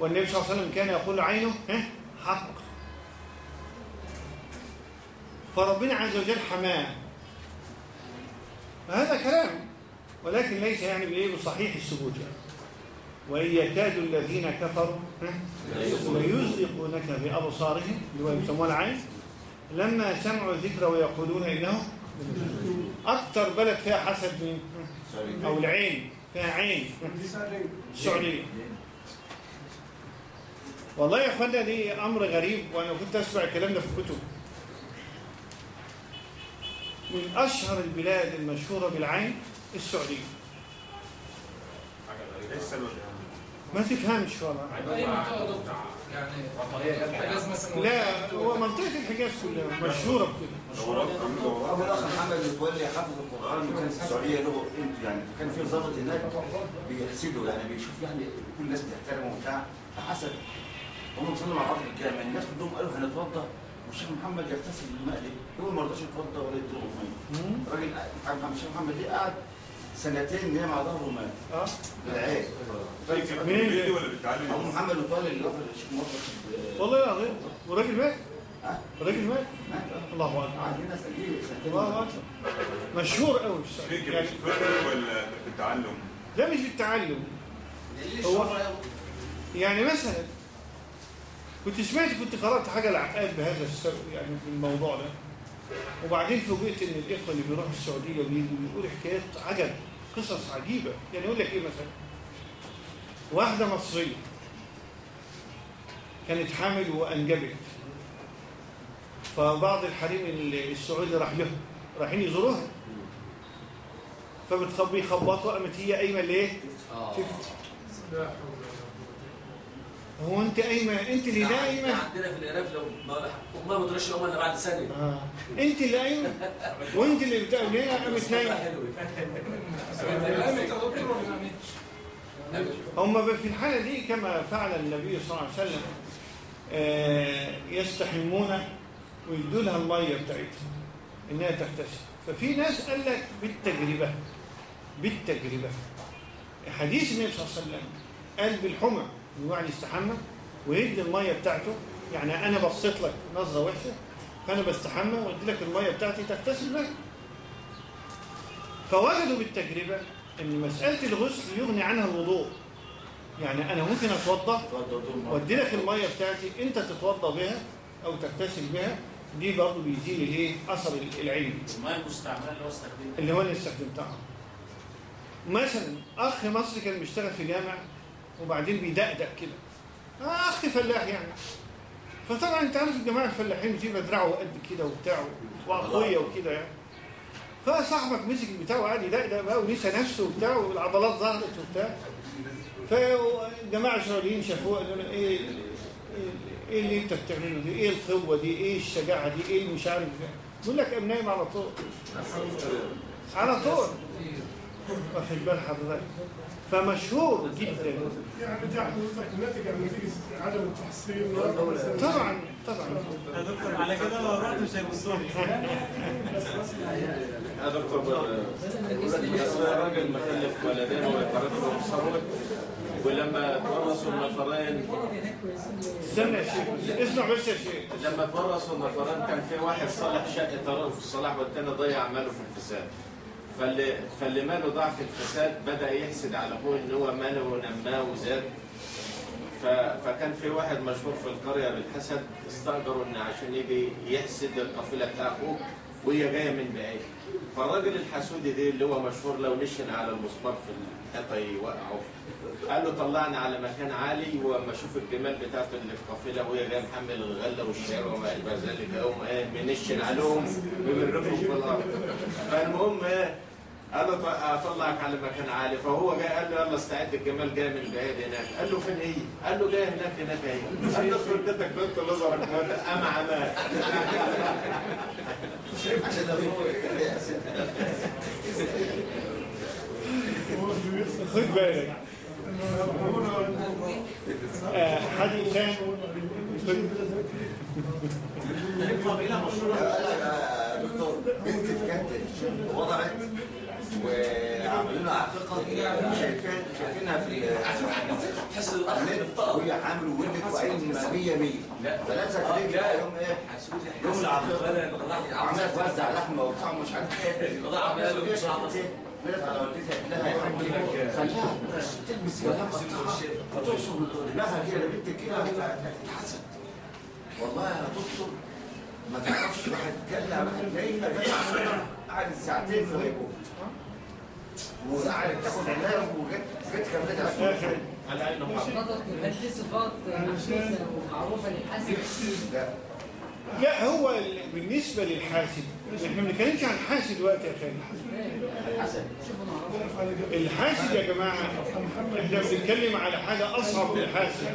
والنبي صلى الله عليه وسلم كان يقول عينه ها؟ حق. فربنا عز وجل حماه. فهذا كلام ولكن ليس يعني بإيه؟ بصحيح الثبوت يعني. وإن يكاد الذين كفروا ها؟ ليزلقونك بأبصارهم اللي هو يسموها العين. لما سمعوا الذكر ويقولون إنه أكثر بلد فيها حسد مين؟ أو العين فيها عين. السعودية والله يا أخوانا دي أمر غريب وأنا كنت أسمع الكلام ده في الكتب من أشهر البلاد المشهورة بالعين السعودية. السبب يعني؟ ما تفهمش والله. اي منطقه دكتور يعني لا هو منطقة الحجاز كلها مشهورة بكده. دورات ابو الاخ محمد متولي حافظ القران وكان في السعوديه له قيمته يعني كان في ضابط هناك بيحسده يعني بيشوف يعني كل الناس بتحترمه وبتاع فحسد هم وصلوا مع بعض الجامع الناس كلهم قالوا هنتوضا والشيخ محمد يغتسل بالماء ليه؟ هو ما رضاش يتوضا ولا يدلق ميه. الراجل الشيخ محمد ليه قعد سنتين نام على ظهره ومات. آه؟ بالعين طيب بتقولي ده؟ ولا بتتعلم؟ أبو محمد متولي اللي هو الشيخ موظف والله العظيم وراجل مات؟ ها؟ راجل مات؟ مات. الله أكبر. سنتين سنتين الله أكبر. مشهور قوي فكر يعني مش فكر ولا بالتعلم؟ ده مش بالتعلم هو يعني مثلا كنت سمعت كنت قرأت حاجة العقاد بهذا السبب يعني في الموضوع ده. وبعدين فوجئت ان الإخوة اللي بيروحوا السعودية بيجوا بيقولوا حكايات عجب قصص عجيبة. يعني يقول لك إيه مثلا؟ واحدة مصرية كانت حامل وأنجبت. فبعض الحريم السعودي راح لهم رايحين يزوروها. فبيخبطوا قامت هي قايمة ليه؟ تفت هو انت قايمة انت اللي نايمه عندنا في العراق لو ما ما ترش امها إلا بعد ثانية. آه. انت اللي قايمة. وانت اللي نايمه يا دكتور ولا ما قامتش؟ هم في الحالة دي كما فعل النبي صلى الله عليه وسلم آه، يستحمون ويدوا لها المية بتاعتها إنها تغتسل ففي ناس قال لك بالتجربة بالتجربة. حديث النبي صلى الله عليه وسلم قال بالحمى. الواحد يستحمى ويدي المية بتاعته. يعني أنا بصيت لك نظرة وحشة فأنا بستحمى وأدي لك المية بتاعتي تغتسل بها فوجدوا بالتجربة إن مسألة الغسل يغني عنها الوضوء. يعني أنا ممكن أتوضأ وأدي لك المية بتاعتي أنت تتوضأ بها أو تغتسل بها. دي برضه بيزيل الايه أثر العلم الماء المستعملة اللي هو استخدمها اللي هو اللي استخدمتها. مثلا أخ مصري كان بيشتغل في جامع وبعدين بيدقدق كده آه، اخ فلاح يعني فطبعا أنت عارف الجماعة الفلاحين بتبقى دراعه قد كده وبتاع واقوياء وكده يعني فصاحبك مسك بتاعه وقعد يدقدق بقى ونسى نفسه وبتاع والعضلات ظهرت وبتاع فالجماعه الشغالين شافوه قالوا له إيه إيه اللي أنت بتعمله دي؟ إيه القوة دي؟ إيه الشجاعة دي؟ إيه مش عارف ده؟ يقول لك قام نايم على طول على طول واخد بال حضرتك فمشهور جدا. يعني ناتج عن نتيجه عدم التحصيل طبعا طبعا. يا دكتور على كده رحت مش الصبح يا دكتور بالنسبة راجل مخلف ولدين ويتركوا مصور ولما تورثوا النفرين استنى يا شيخ اسمع بس يا شيخ. لما تورثوا النفرين كان في واحد صلح شقه طريقه في الصلاح والتاني ضيع ماله في الفساد. فاللي فاللي ماله ضاع في الفساد بدأ يحسد على ابوه إن هو ماله ونماه وزاد. فكان في واحد مشهور في القرية بالحسد استأجروا ان عشان يجي يحسد القافلة بتاع أخوه وهي جاية من بعيد. فالراجل الحسودي ده اللي هو مشهور لو نشن على المسمار في الحيطة يوقعه قال له طلعني على مكان عالي وأما أشوف الجمال بتاعته اللي القافله وهي جاية محمل الغله والشعر وما اشبه ذلك اقوم إيه منشن عليهم بمركم في الأرض. فالمهم إيه قال له أطلعك على مكان عالي. فهو جاي قال له يلا استعد الجمال جاي من بعيد هناك. قال له فين هي؟ قال له جاي هناك هناك هي قال له بيتك بنت نظرك قام عماه عشان خد بالك. حد ثاني قبيله مشهوره يا دكتور بنت في كانت وضعت وعملوا لها عقيقه شايفين شايفينها في تحس وهي حامل وولدت وقايم 100 100 ثلاثة في رجلها يوم إيه؟ يوم العقيقه وعماله توزع لحمه وبتاع مش عارف إيه على خليها تلبس كلامها وتقصر دماغها كده لبنت كده هتتحسد والله يا دكتور ما تعرفش واحد نايمه جاية قعدت ساعتين في غيبه وقعدت تاخد علاج وجت جت كملتها على عينه حق هل في صفات ومعروفة للحسد؟ لا لا هو ال- بالنسبة للحاسد إحنا ما بنتكلمش عن الحاسد دلوقتي يا خالد الحاسد يا جماعة إحنا بنتكلم على حاجة أصعب من الحاسد.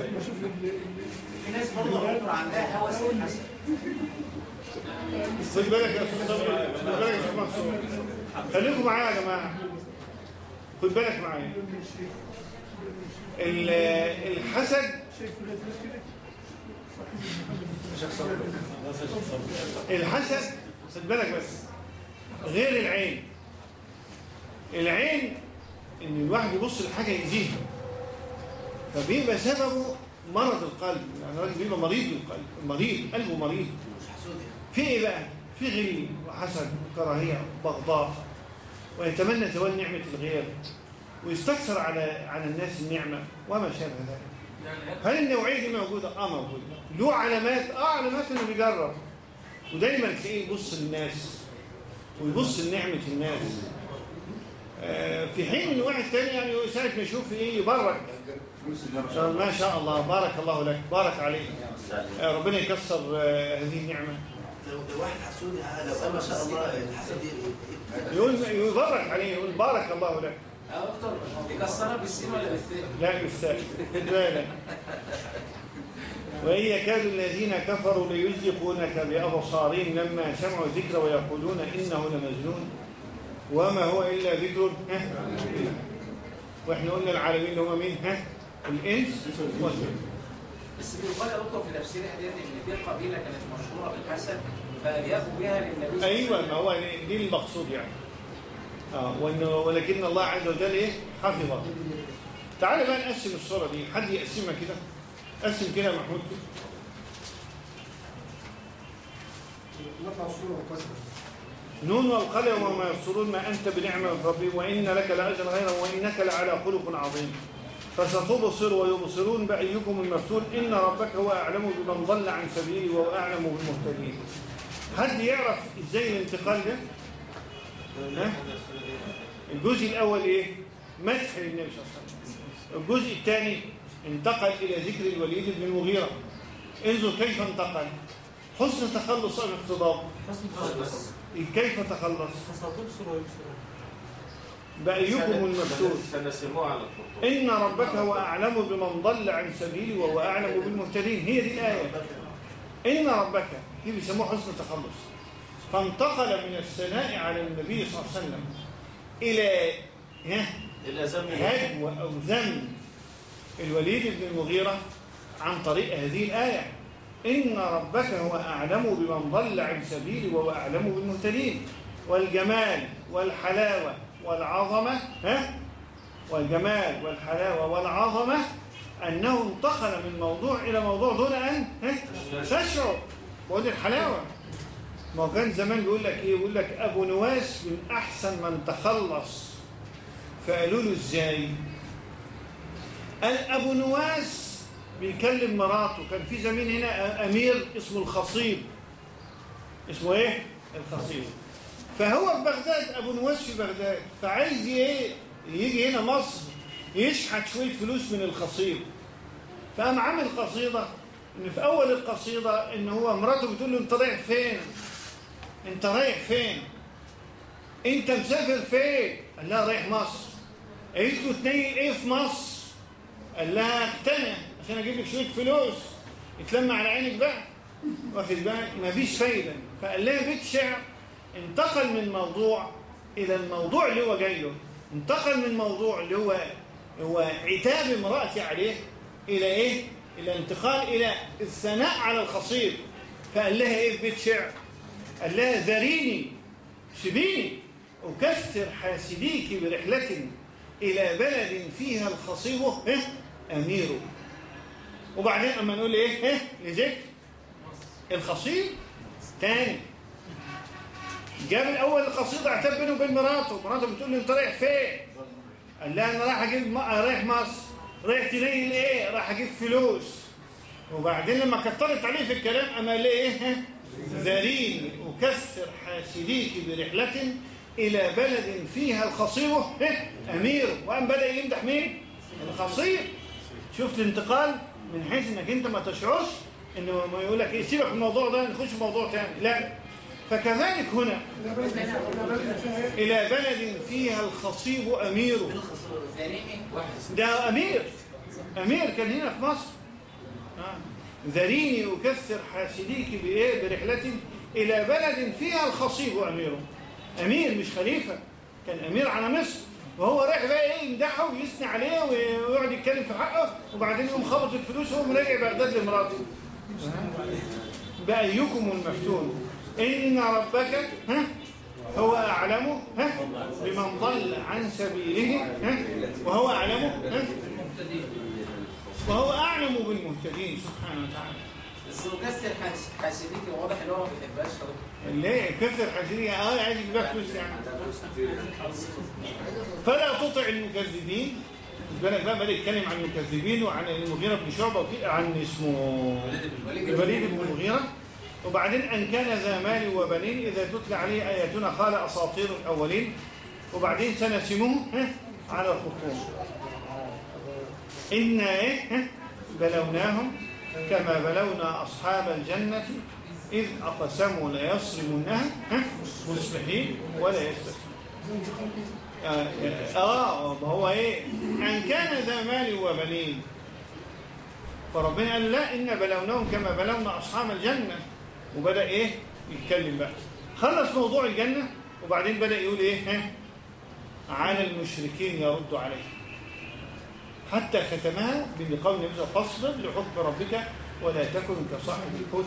في ناس برضه عندها هوس الحسد خد بالك يا أستاذ خد بالك يا أستاذ منصور. خليكم معايا يا جماعة. خد بالك معايا. ال- الحسد الحسد خد بالك بس غير العين. العين إن الواحد يبص لحاجة يأذيها فبيبقى سببه مرض القلب. يعني الراجل بيبقى مريض بالقلب مريض قلبه مريض. في إيه بقى؟ في غل وحسد وكراهية وبغضاء ويتمنى زوال نعمة الغير ويستكثر على على الناس النعمة وما شابه ذلك. هل النوعية دي موجودة؟ آه موجودة. له علامات آه علامات إنه بيجرب. ودايما تلاقيه يبص للناس ويبص لنعمة الناس. آه في حين إن واحد تاني يعني ساعه ما يشوف إيه يبرك ما شاء الله. بارك الله لك. بارك عليك. آه ربنا يكسر آه هذه النعمة. واحد حسودي لو ما شاء الله. الحسد يقول يبارك عليه يقول بارك الله لك. يا دكتور يكسرها بالسين ولا بالثاء؟ لا يستاهل. لا لا وإن يكاد الذين كفروا ليزلقونك بأبصارهم لما سمعوا الذكر ويقولون إنه لمجنون. وما هو إلا ذكر ها؟ وإحنا قلنا العالمين اللي هم مين؟ ها؟ الإنس والجن. بس بيقال دكتور في تفسير حديث إن في قبيلة كانت مشهورة بالحسد فأجابوا بها للنبي وسلم. ما هو دي المقصود يعني. آه وإنه ولكن الله عز وجل إيه؟ حفظه. تعال بقى نقسم الصورة دي. حد يقسمها كده؟ قسم كده يا محمود. كده. الصورة نون والقلم وما يبصرون ما أنت بنعمة ربي وإن لك لأجرا غيره وإنك لعلى خلق عظيم. فستبصر ويبصرون بأيكم المفتون. إن ربك هو أعلم بمن ضل عن سبيله وهو أعلم بالمهتدين. حد يعرف إزاي الانتقال ده؟ ها؟ الجزء الأول إيه؟ مدح للنبي صلى الله عليه وسلم. الجزء الثاني انتقل إلى ذكر الوليد بن المغيرة. انظر كيف انتقل. حسن تخلص أم اقتضاب؟ كيف تخلص؟ فستبصر ويبصرون بأيكم المفتون سنسموه على الخطوط. إن ربك هو أعلم بمن ضل عن سبيله وهو أعلم بالمهتدين. هي دي الآية. إن ربك دي بيسموه حسن تخلص؟ فانتقل من الثناء على النبي صلى الله عليه وسلم. إلى هجو أو ذم الوليد بن المغيرة عن طريق هذه الآية. إن ربك هو أعلم بمن ضل عن سبيله وهو أعلم بالمهتدين. والجمال والحلاوة والعظمة ها؟ والجمال والحلاوة والعظمة أنه انتقل من موضوع إلى موضوع دون أن ها؟ تشعر. ودي الحلاوة. ما هو كان زمان بيقول لك إيه؟ بيقول لك أبو نواس من أحسن من تخلص. فقالوا له إزاي؟ قال أبو نواس بيكلم مراته. كان في زمين هنا أمير اسمه الخصيب. اسمه إيه؟ الخصيب. فهو في بغداد أبو نواس في بغداد. فعايز إيه؟ يجي هنا مصر يشحت شوية فلوس من الخصيب. فقام عامل قصيدة إن في أول القصيدة إن هو مراته بتقول له أنت رايح فين؟ انت رايح فين؟ انت مسافر فين؟ قال لها رايح مصر. قالت له تنيل إيه في مصر؟ قال لها اقتنع عشان أجيب لك شوية فلوس. اتلم على عينك بقى. واخد بالك مفيش فايدة. فقال لها بيت شعر. انتقل من موضوع إلى الموضوع اللي هو جاي له. انتقل من موضوع اللي هو هو عتاب امرأتي عليه إلى إيه؟ إلى انتقال إلى الثناء على الخصيب فقال لها إيه؟ في بيت شعر. قال لها ذريني سيبيني أكثر حاسديك برحلة إلى بلد فيها الخصيب إيه؟ أمير وبعدين أما نقول إيه؟ إيه؟ لذكر الخصيب تاني جاب الأول القصيدة اعتب بينه وبين مراته مراته بتقول له أنت رايح فين؟ قال لها أنا رايح أجيب رايح مصر رايح تنيل إيه؟ رايح أجيب فلوس وبعدين لما كترت عليه في الكلام أما ليه ذريني أكثر حاسديك برحلة إلى بلد فيها الخصيب إيه؟ أمير وقام بدأ يمدح مين؟ الخصيب شفت الانتقال من حيث إنك أنت ما تشعرش انه ما يقول لك إيه سيبك من الموضوع ده نخش في موضوع تاني لا فكذلك هنا إلى بلد إلى بلد فيها؟ إلى بلد فيها الخصيب امير ده أمير أمير كان هنا في مصر آه. ذريني أكثر حاسديك بإيه؟ برحلة إلى بلد فيها الخصيب امير أمير مش خليفة كان أمير على مصر. وهو رايح بقى إيه؟ يمدحه ويثني عليه ويقعد يتكلم في حقه. وبعدين يقوم خبط الفلوس وهو راجع بغداد لمراته. بأيكم المفتون. إن ربك ها؟ هو أعلم ها؟ بمن ضل عن سبيله ها؟ وهو أعلم ها؟ وهو أعلم بالمهتدين سبحانه وتعالى. بس مكسر حاس- حاسديك واضح إن هو ما بيحبهاش. ليه؟ كثر حزينية آه عايز يجيب لك فلوس يعني. فلا تطع المكذبين. بالك بقى بدأ يتكلم عن المكذبين وعن المغيرة بن شعبة وفي- عن اسمه الوليد بن المغيرة. وبعدين أن كان ذا مال وبنين إذا تتلى عليه آياتنا قال أساطير الأولين. وبعدين سنسمه ها، على الخطوم إنا إيه؟ ها، بلوناهم كما بلونا أصحاب الجنة إذ أقسموا ليصرمنها ها، مصبحين ولا يستسلمون آه, آه ما هو إيه؟ أن كان ذا مال وبنين فربنا قال لا إن بلوناهم كما بلونا أصحاب الجنة. وبدأ إيه؟ يتكلم بقى. خلص موضوع الجنة وبعدين بدأ يقول إيه؟ ها على المشركين يرد عليه حتى ختمها بقول النبي صلى الله عليه وسلم فاصبر لحكم ربك ولا تكن كصاحب الحوت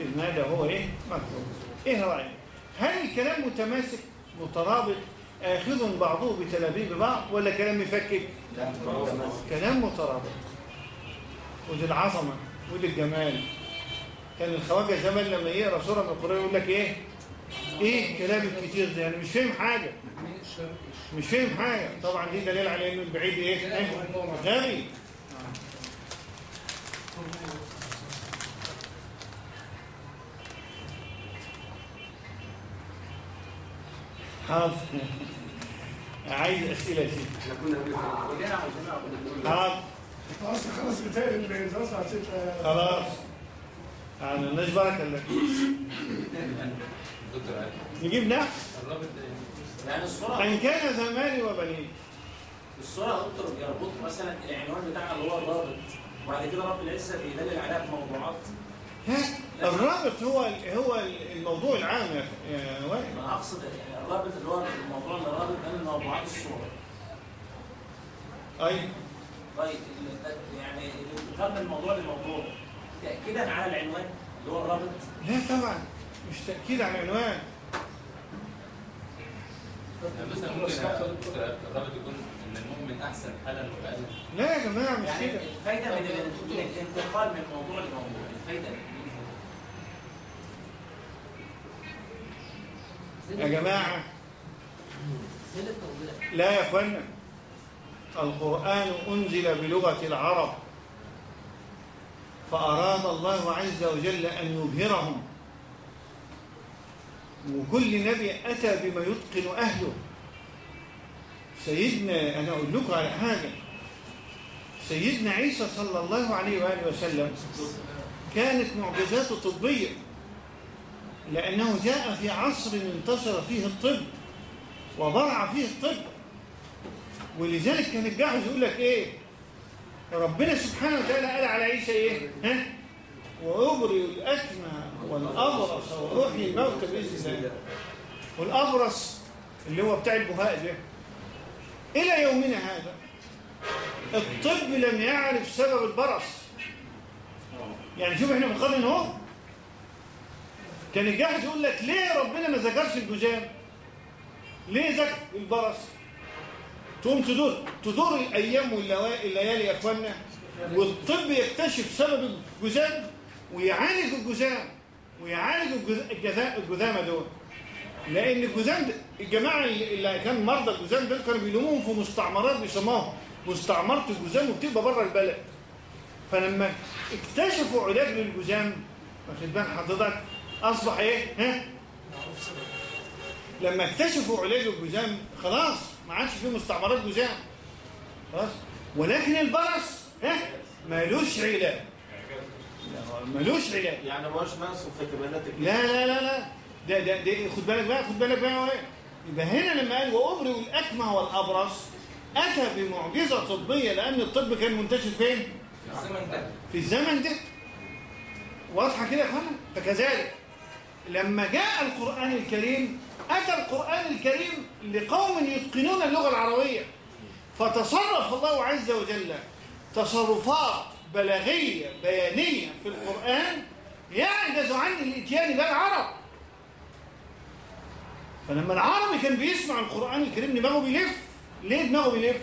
إذ نادى هو إيه؟ مكروه. إيه رأيك هل الكلام متماسك مترابط آخذ بعضه بتلابيب بعض ولا كلام مفكك. كلام مترابط. ودي العظمة ودي الجمال. كان الخواجة زمان لما يقرأ سورة من القرآن يقول لك إيه؟ إيه الكلام الكتير ده؟ يعني مش فاهم حاجة. مش فاهم حاجة. طبعا دي دليل على إنه البعيد إيه؟ غبي. حاضر. عايز أسئلة شيء إحنا كنا كلنا حاضر. خلاص خلاص بتاعي الدراسه خلاص لك دكتور علي نجيب نحو الرابط يعني الصورة. أن كان ذا مال وبنين. الصورة دكتور بيربط مثلا العنوان بتاعها اللي هو الرابط. وبعد كده رب العزة بيدلل عليها بموضوعات. ها؟ الرابط هو هو الموضوع العام يا يا وائل. أنا أقصد يعني الرابط اللي هو الموضوع اللي رابط بين موضوعات الصورة. أي طيب ده- يعني الانتقال من موضوع لموضوع. تأكيدا على العنوان اللي هو الرابط. لا طبعا. مش تأكيد على العنوان. يعني مثلا ممكن الرابط يكون إن المؤمن أحسن حالا وقال لا يا جماعة مش يعني كده. الفايدة من ال- من الانتقال من موضوع لموضوع الفايدة من يا التوضيح. لا يا إخوانا القرآن أنزل بلغة العرب فأراد الله عز وجل أن يبهرهم. وكل نبي أتى بما يتقن أهله. سيدنا أنا أقول لكم على حاجة. سيدنا عيسى صلى الله عليه وآله وسلم كانت معجزاته طبية لأنه جاء في عصر انتشر فيه الطب وضرع فيه الطب. ولذلك كان الجاحظ يقول لك إيه؟ ربنا سبحانه وتعالى قال على عيسى إيه؟ ها؟ وأبرئ الأكمى والأبرص وأحيي الموتى بإذن الله والأبرص اللي هو بتاع البهاء ده. إلى يومنا هذا الطب لم يعرف سبب البرص. يعني شوف إحنا في القرن اهو كان الجاحظ يقول لك ليه ربنا ما ذكرش الجزام؟ ليه ذكر البرص؟ تقوم تدور تدور الأيام واللوا- الليالي يا اخوانا والطب يكتشف سبب الجذام ويعالج الجذام ويعالج الجذ- الجذا- الجذامه دول. لأن الجذام الجماعة اللي كان مرضى الجذام دول كانوا بيلوموهم في مستعمرات بيسموها مستعمرة الجذام وبتبقى بره البلد. فلما اكتشفوا علاج للجذام واخد بال حضرتك أصبح إيه؟ ها؟ لما اكتشفوا علاج الجذام خلاص ما عادش في مستعمرات جذام خلاص. ولكن البرص ها؟ مالوش علاج. لا، مالوش علاج يعني ما هوش ناقص في احتمالاتك لا لا لا لا. ده ده ده خد بالك بقى خد بالك بقى يبقى هنا لما قال وابرئ الأكمه والأبرص أتى بمعجزة طبية لأن الطب كان منتشر فين؟ في الزمن ده. في الزمن ده. واضحة كده يا اخوانا فكذلك لما جاء القرآن الكريم أتى القرآن الكريم لقوم يتقنون اللغة العربية. فتصرف الله عز وجل تصرفات بلاغية بيانية في القرآن يعجز عن الإتيان بها العرب. فلما العربي كان بيسمع القرآن الكريم دماغه بيلف. ليه دماغه بيلف؟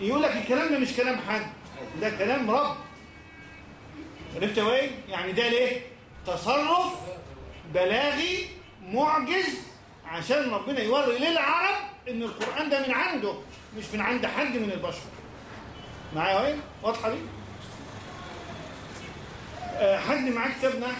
يقول لك الكلام ده مش كلام حد ده كلام رب. عرفت يا؟ يعني ده ليه؟ تصرف بلاغي معجز عشان ربنا يوري للعرب إن القرآن ده من عنده مش من عند حد من البشر. معايا يا وائل واضحة دي؟ حد معاه كتاب نحو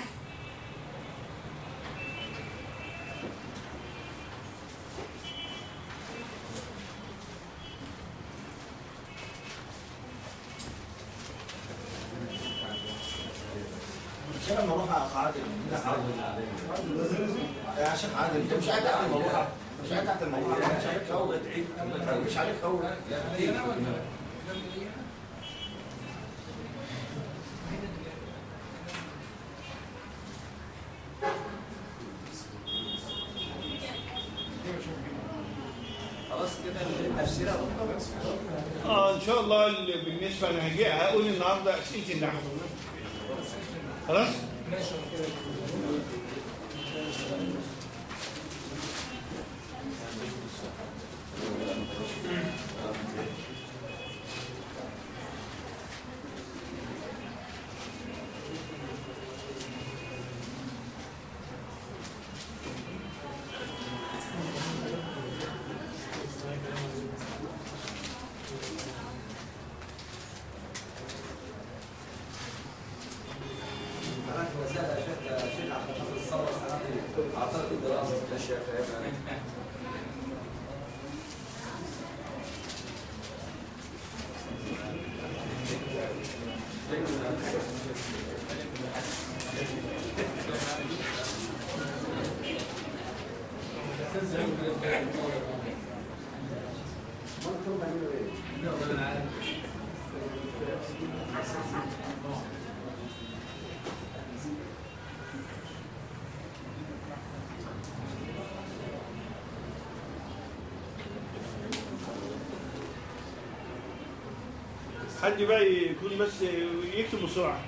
مش أنا لما أروح يا شيخ عادل أنت مش قاعد تحت الموضوع. مش قاعد تحت الموضوع. مش عليك قوي مش عليك خلاص كده التفسير يا دكتور آه إن شاء الله بالنسبة أنا هجي هقول النهارده اسئله النحو خلاص؟ ماشي كده حد بقى يكون بس يكتب بسرعة.